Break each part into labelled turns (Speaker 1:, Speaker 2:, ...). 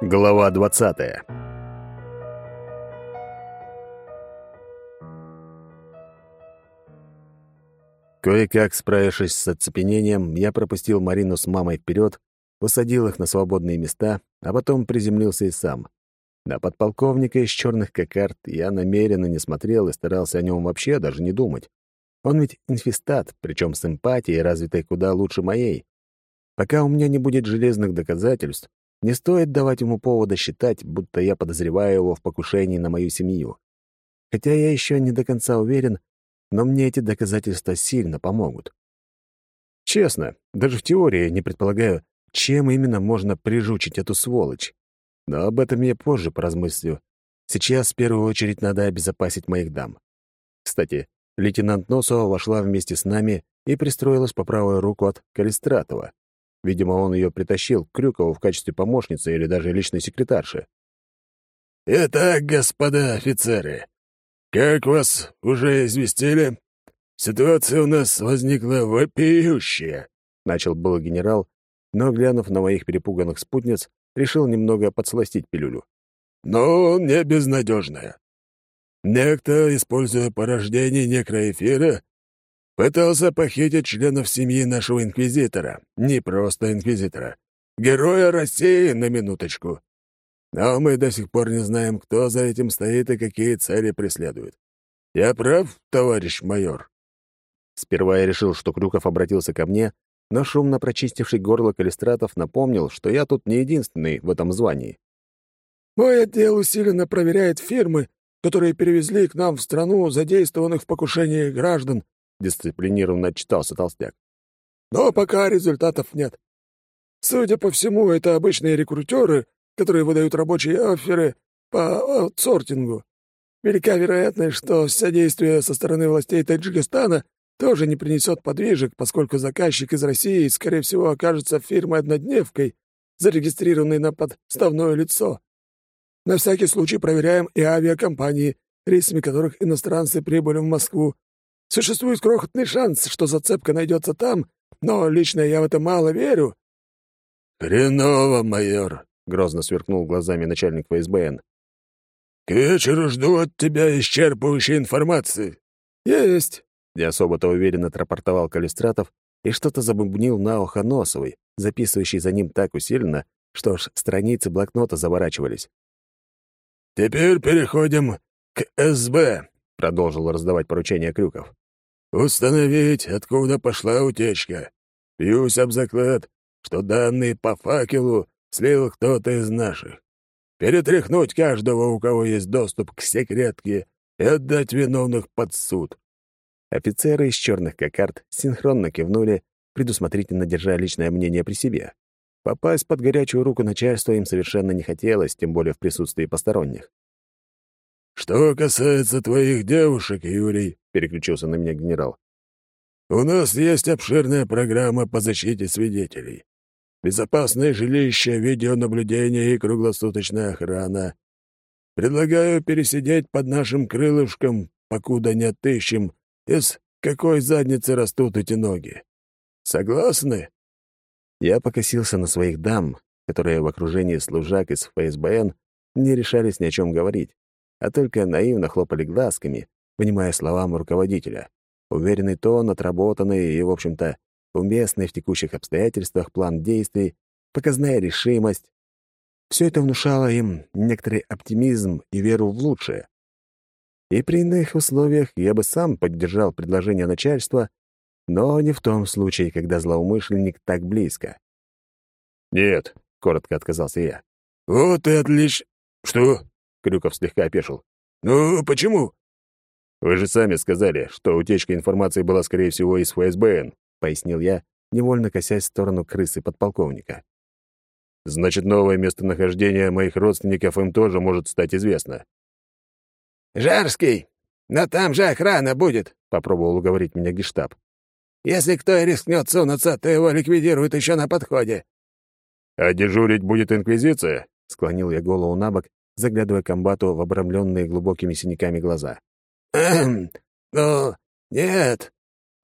Speaker 1: Глава 20. Кое-как справившись с оцепенением, я пропустил Марину с мамой вперед, усадил их на свободные места, а потом приземлился и сам. На подполковника из черных кокард я намеренно не смотрел и старался о нем вообще даже не думать. Он ведь инфестат, причем с эмпатией, развитой куда лучше моей. Пока у меня не будет железных доказательств, не стоит давать ему повода считать, будто я подозреваю его в покушении на мою семью. Хотя я еще не до конца уверен, но мне эти доказательства сильно помогут. Честно, даже в теории не предполагаю, чем именно можно прижучить эту сволочь. Но об этом я позже поразмыслю. Сейчас в первую очередь надо обезопасить моих дам. Кстати, лейтенант Носова вошла вместе с нами и пристроилась по правую руку от Калистратова. Видимо, он ее притащил к Крюкову в качестве помощницы или даже личной секретарши.
Speaker 2: «Итак, господа офицеры, как вас уже известили, ситуация у нас возникла вопиющая», — начал был генерал, но, глянув на моих перепуганных спутниц, решил немного подсластить пилюлю. «Но не безнадежная. Некто, используя порождение некроэфира, Пытался похитить членов семьи нашего инквизитора. Не просто инквизитора. Героя России, на минуточку. Но мы до сих пор не знаем, кто за этим стоит и какие цели преследует. Я прав, товарищ майор?»
Speaker 1: Сперва я решил, что Крюков обратился ко мне, но шумно прочистивший горло Калистратов напомнил, что я тут не единственный в этом звании.
Speaker 3: «Мой отдел усиленно проверяет фирмы, которые перевезли к нам в страну задействованных в покушении граждан —
Speaker 1: дисциплинированно отчитался толстяк.
Speaker 3: «Но пока результатов нет. Судя по всему, это обычные рекрутеры, которые выдают рабочие оферы по аутсортингу. Велика вероятность, что содействие со стороны властей Таджикистана тоже не принесет подвижек, поскольку заказчик из России, скорее всего, окажется фирмой-однодневкой, зарегистрированной на подставное лицо. На всякий случай проверяем и авиакомпании, рейсами которых иностранцы прибыли в Москву, Существует крохотный шанс, что зацепка найдется там, но лично я в это мало верю».
Speaker 2: «Хреново, майор», — грозно сверкнул глазами начальник ФСБН. «К вечеру жду от тебя исчерпывающей информации».
Speaker 3: «Есть», —
Speaker 1: не особо-то уверенно отрапортовал Калистратов и что-то забубнил на ухо Носовой, записывающий за ним так усиленно, что аж страницы блокнота заворачивались.
Speaker 2: «Теперь переходим к СБ», — продолжил раздавать поручения Крюков. Установить, откуда пошла утечка. Бьюсь об заклад, что данные по факелу слил кто-то из наших. Перетряхнуть каждого, у кого есть доступ к секретке, и отдать виновных под суд.
Speaker 1: Офицеры из черных кокард синхронно кивнули, предусмотрительно держа личное мнение при себе. Попасть под горячую руку начальства им совершенно не хотелось, тем более в присутствии посторонних.
Speaker 2: «Что касается твоих девушек, Юрий», — переключился на меня генерал, «у нас есть обширная программа по защите свидетелей. Безопасное жилище, видеонаблюдение и круглосуточная охрана. Предлагаю пересидеть под нашим крылышком, покуда не отыщем, из какой задницы растут эти ноги. Согласны?»
Speaker 1: Я покосился на своих дам, которые в окружении служак из ФСБН не решались ни о чем говорить а только наивно хлопали глазками, понимая словам руководителя. Уверенный тон, отработанный и, в общем-то, уместный в текущих обстоятельствах план действий, показная решимость. Все это внушало им некоторый оптимизм и веру в лучшее. И при иных условиях я бы сам поддержал предложение начальства, но не в том случае, когда злоумышленник так близко.
Speaker 2: «Нет», — коротко отказался я. «Вот и отлично. Что?» Крюков слегка опешил. «Ну, почему?»
Speaker 1: «Вы же сами сказали, что утечка информации была, скорее всего, из ФСБН», — пояснил я, невольно косясь в сторону крысы подполковника. «Значит, новое местонахождение моих родственников им тоже может стать известно».
Speaker 4: «Жарский, но там же охрана будет», — попробовал уговорить меня гештаб. «Если кто и рискнет сунуться, то его ликвидируют еще на подходе».
Speaker 1: «А дежурить будет Инквизиция?» — склонил я голову на бок заглядывая комбату в обрамленные глубокими синяками глаза.
Speaker 4: «Эм, ну, нет.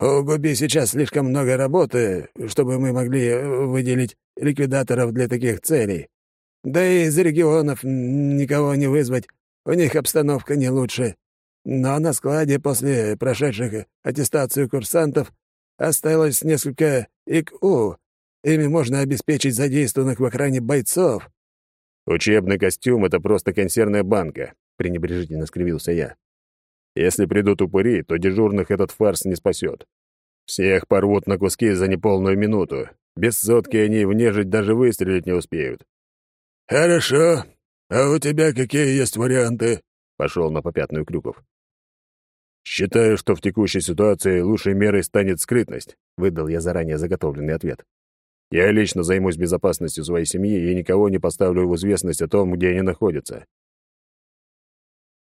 Speaker 4: У Губи сейчас слишком много работы, чтобы мы могли выделить ликвидаторов для таких целей. Да и из регионов никого не вызвать. У них обстановка не лучше. Но на складе после прошедших аттестацию курсантов осталось несколько ИКУ. Ими можно обеспечить задействованных в охране бойцов».
Speaker 1: «Учебный костюм — это просто консервная банка», — пренебрежительно скривился я. «Если придут упыри, то дежурных этот фарс не спасет. Всех порвут на куски за неполную минуту. Без сотки они в нежить даже выстрелить не успеют».
Speaker 2: «Хорошо. А у тебя какие есть варианты?» — пошел на попятную Крюков.
Speaker 1: «Считаю, что в текущей ситуации лучшей мерой станет скрытность», — выдал я заранее заготовленный ответ. «Я лично займусь безопасностью своей семьи и никого не поставлю в известность о том, где они находятся».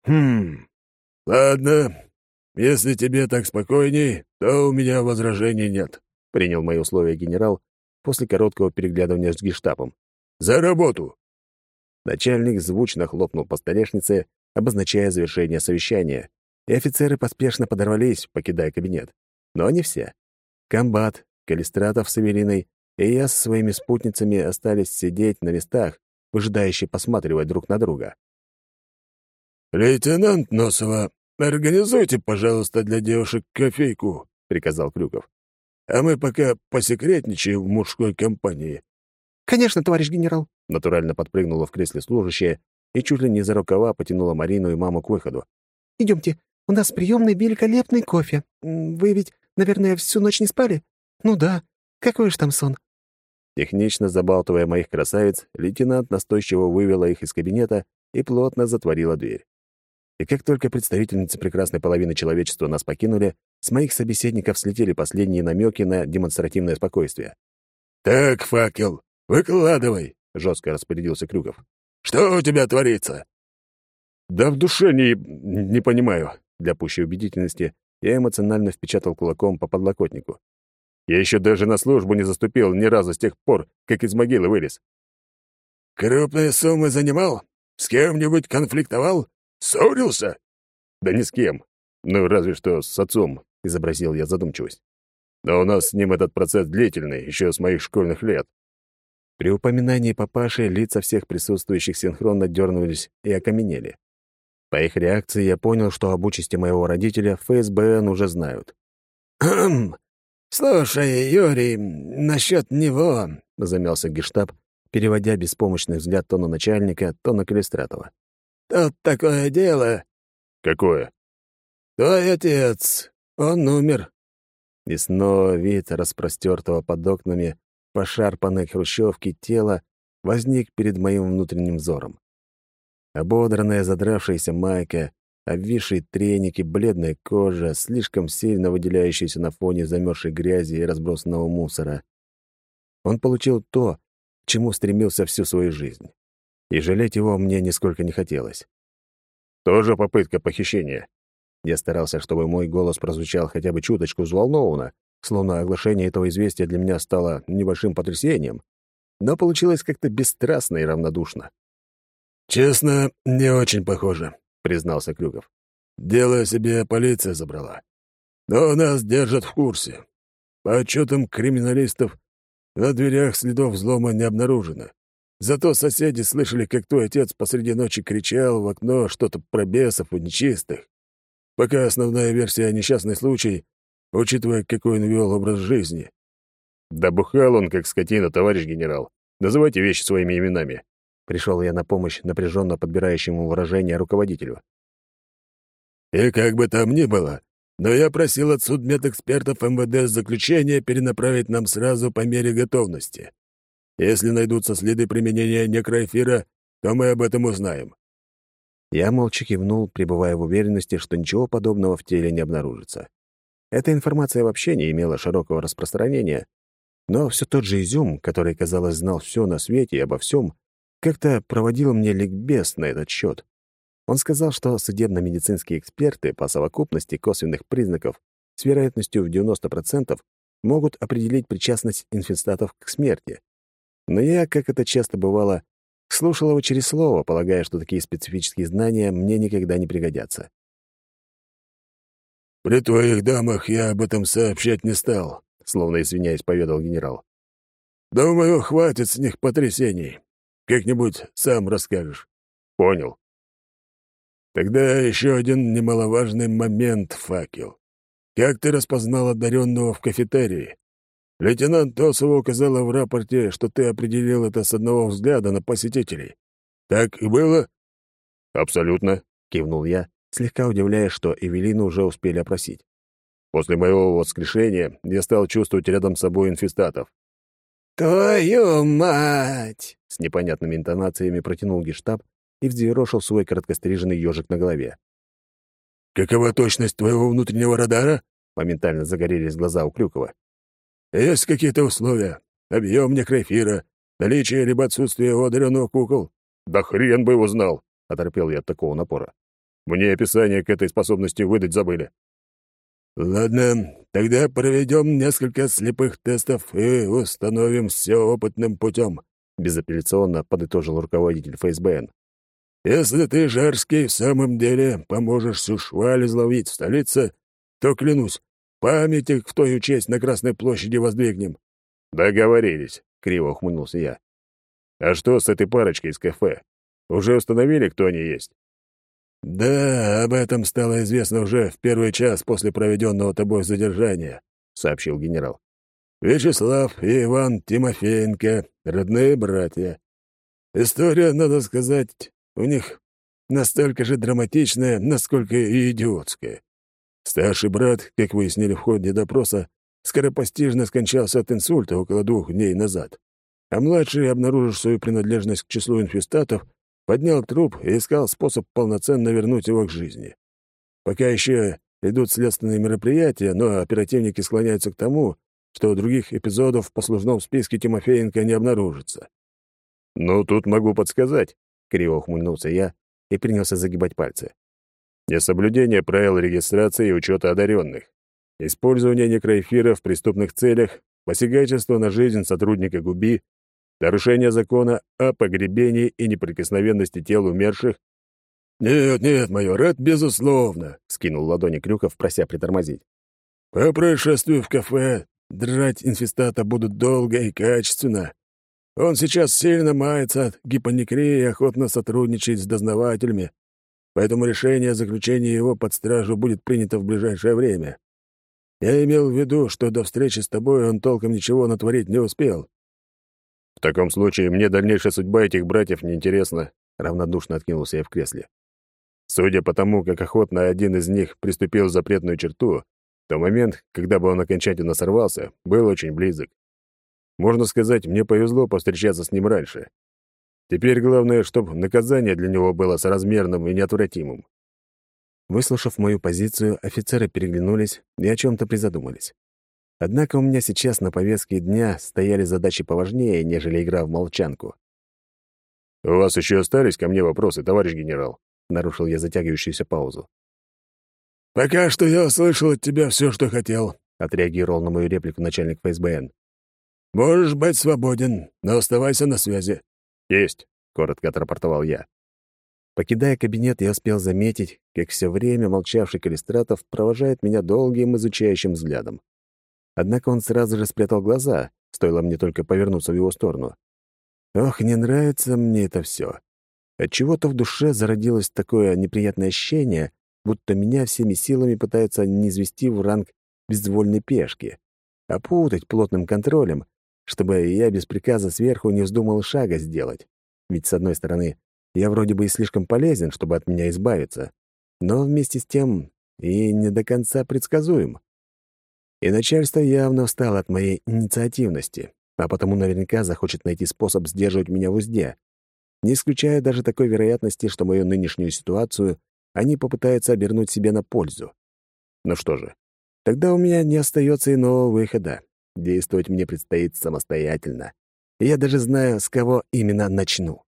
Speaker 2: «Хм, ладно. Если тебе так спокойней, то у меня возражений нет», — принял мои условия генерал после короткого переглядывания с гештапом. «За работу!»
Speaker 1: Начальник звучно хлопнул по столешнице, обозначая завершение совещания, и офицеры поспешно подорвались, покидая кабинет. Но не все. Комбат, Калистратов с Эвелиной и я со своими спутницами остались сидеть на местах, выжидающе посматривать друг на друга.
Speaker 2: «Лейтенант Носова, организуйте, пожалуйста, для девушек кофейку», — приказал Крюков. «А мы пока посекретничаем в мужской компании».
Speaker 5: «Конечно, товарищ генерал», —
Speaker 1: натурально подпрыгнула в кресле служащая и чуть ли не за рукава потянула Марину и маму к выходу.
Speaker 5: Идемте, у нас приемный великолепный кофе. Вы ведь, наверное, всю ночь не спали? Ну да. Какой же там сон?»
Speaker 1: Технично забалтывая моих красавиц, лейтенант настойчиво вывела их из кабинета и плотно затворила дверь. И как только представительницы прекрасной половины человечества нас покинули, с моих собеседников слетели последние намеки на демонстративное спокойствие.
Speaker 2: «Так, факел, выкладывай!» — жестко распорядился Крюков. «Что у тебя творится?»
Speaker 1: «Да в душе не... не понимаю». Для пущей убедительности я эмоционально впечатал кулаком по подлокотнику. Я еще даже на службу не заступил ни разу с тех пор, как из могилы вылез.
Speaker 2: «Крупные суммы занимал? С кем-нибудь конфликтовал? Ссорился?»
Speaker 1: «Да ни с кем. Ну, разве что с отцом», — изобразил я задумчивость. «Но у нас с ним этот процесс длительный, еще с моих школьных лет». При упоминании папаши лица всех присутствующих синхронно дернулись и окаменели. По их реакции я понял, что об участи моего родителя ФСБН уже знают.
Speaker 4: «Хм, слушай, Юрий, насчет него...» — замялся гештаб, переводя беспомощный взгляд то на начальника, то на Калистратова. «Тут такое дело...»
Speaker 1: «Какое?»
Speaker 4: «Твой отец, он умер».
Speaker 1: И снова вид распростертого под окнами пошарпанной хрущевки тела возник перед моим внутренним взором. Ободранная, задравшаяся майка, обвисшие треники, бледная кожа, слишком сильно выделяющаяся на фоне замерзшей грязи и разбросанного мусора. Он получил то, к чему стремился всю свою жизнь. И жалеть его мне нисколько не хотелось. Тоже попытка похищения. Я старался, чтобы мой голос прозвучал хотя бы чуточку взволнованно, словно оглашение этого известия для меня стало небольшим потрясением, но получилось как-то бесстрастно и равнодушно.
Speaker 2: «Честно, не очень похоже», — признался Крюков. «Дело себе полиция забрала. Но нас держат в курсе. По отчетам криминалистов, на дверях следов взлома не обнаружено. Зато соседи слышали, как твой отец посреди ночи кричал в окно что-то про бесов и нечистых. Пока основная версия — несчастный случай, учитывая, какой он вел образ жизни».
Speaker 1: «Да бухал он, как скотина, товарищ генерал. Называйте вещи своими именами», Пришел я на помощь напряженно подбирающему выражение руководителю.
Speaker 2: «И как бы там ни было, но я просил от судмедэкспертов МВД заключение перенаправить нам сразу по мере готовности. Если найдутся следы применения некроэфира, то мы об этом узнаем».
Speaker 1: Я молча кивнул, пребывая в уверенности, что ничего подобного в теле не обнаружится. Эта информация вообще не имела широкого распространения, но все тот же изюм, который, казалось, знал все на свете и обо всем, как-то проводил мне ликбез на этот счет. Он сказал, что судебно-медицинские эксперты по совокупности косвенных признаков с вероятностью в 90% могут определить причастность инфестатов к смерти. Но я, как это часто бывало, слушал его через слово, полагая, что такие специфические знания мне никогда не пригодятся.
Speaker 2: «При твоих дамах я об этом сообщать не стал», — словно извиняясь, поведал генерал. «Думаю, хватит с них потрясений. как-нибудь сам расскажешь».
Speaker 1: «Понял».
Speaker 2: «Тогда еще один немаловажный момент, факел. Как ты распознал одаренного в кафетерии? Лейтенант Тосова указала в рапорте, что ты определил это с одного взгляда на посетителей. Так и было?»
Speaker 1: «Абсолютно», — кивнул я, слегка удивляясь, что Эвелину уже успели опросить. После моего воскрешения я стал чувствовать рядом с собой инфестатов.
Speaker 4: «Твою мать!»
Speaker 1: — с непонятными интонациями протянул гештаб и взъерошил свой короткостриженный ежик на голове.
Speaker 2: «Какова точность твоего внутреннего радара?»
Speaker 1: Моментально загорелись глаза у Крюкова.
Speaker 2: «Есть какие-то условия? Объем некроэфира, наличие либо отсутствие у одаренного кукол?»
Speaker 1: «Да хрен бы его знал!» — оторпел я от такого напора. «Мне описание к этой способности выдать забыли».
Speaker 2: «Ладно, тогда проведем несколько слепых тестов и установим все опытным путем», — безапелляционно подытожил руководитель ФСБН. «Если ты, Жарский, в самом деле поможешь всю шваль изловить в столице, то, клянусь, памятник в твою честь на Красной площади воздвигнем».
Speaker 1: «Договорились», — криво ухмыльнулся я. «А что с этой парочкой из кафе? Уже установили, кто они есть?»
Speaker 2: «Да, об этом стало известно уже в первый час после проведенного тобой задержания», — сообщил генерал. «Вячеслав и Иван Тимофеенко — родные братья. История, надо сказать, у них настолько же драматичная, насколько и идиотская. Старший брат, как выяснили в ходе допроса, скоропостижно скончался от инсульта около двух дней назад, а младший, обнаружив свою принадлежность к числу инфестатов, поднял труп и искал способ полноценно вернуть его к жизни. Пока еще идут следственные мероприятия, но оперативники склоняются к тому, что других эпизодов в послужном списке Тимофеенко не обнаружится.
Speaker 1: «Ну, тут могу подсказать», — криво ухмыльнулся я и принялся загибать пальцы. «Несоблюдение правил регистрации и учета одаренных, использование некроэфира в преступных целях, посягательство на жизнь сотрудника ГУБИ, Нарушение закона о погребении и неприкосновенности тел умерших?
Speaker 2: «Нет, нет, майор, это безусловно», —
Speaker 1: скинул ладони Крюков, прося притормозить.
Speaker 2: «По происшествию в кафе драть инфестата будут долго и качественно. Он сейчас сильно мается от гипоникрии и охотно сотрудничает с дознавателями, поэтому решение о заключении его под стражу будет принято в ближайшее время. Я имел в виду, что до встречи с тобой он толком ничего натворить не успел.
Speaker 1: «В таком случае мне дальнейшая судьба этих братьев неинтересна», — равнодушно откинулся я в кресле. Судя по тому, как охотно один из них приступил запретную черту, то момент, когда бы он окончательно сорвался, был очень близок. Можно сказать, мне повезло повстречаться с ним раньше. Теперь главное, чтобы наказание для него было соразмерным и неотвратимым. Выслушав мою позицию, офицеры переглянулись и о чем то призадумались. Однако у меня сейчас на повестке дня стояли задачи поважнее, нежели игра в молчанку. «У вас еще остались ко мне вопросы, товарищ генерал?» — нарушил я затягивающуюся паузу.
Speaker 2: «Пока что я услышал от тебя все, что хотел», —
Speaker 1: отреагировал на мою реплику начальник ФСБН.
Speaker 2: «Можешь быть свободен, но оставайся на связи».
Speaker 1: «Есть», — коротко отрапортовал я. Покидая кабинет, я успел заметить, как все время молчавший Калистратов провожает меня долгим изучающим взглядом. Однако он сразу же спрятал глаза, стоило мне только повернуться в его сторону. Ох, не нравится мне это все. Отчего-то в душе зародилось такое неприятное ощущение, будто меня всеми силами пытаются низвести в ранг безвольной пешки, опутать плотным контролем, чтобы я без приказа сверху не вздумал шага сделать. Ведь, с одной стороны, я вроде бы и слишком полезен, чтобы от меня избавиться, но вместе с тем и не до конца предсказуем. И начальство явно устало от моей инициативности, а потому наверняка захочет найти способ сдерживать меня в узде. Не исключая даже такой вероятности, что мою нынешнюю ситуацию они попытаются обернуть себе на пользу. Ну что же, тогда у меня не остается иного выхода. Действовать мне предстоит самостоятельно. Я даже знаю, с кого именно начну.